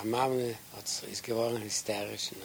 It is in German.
eine Mama hat, ist geworden hysterisch. Und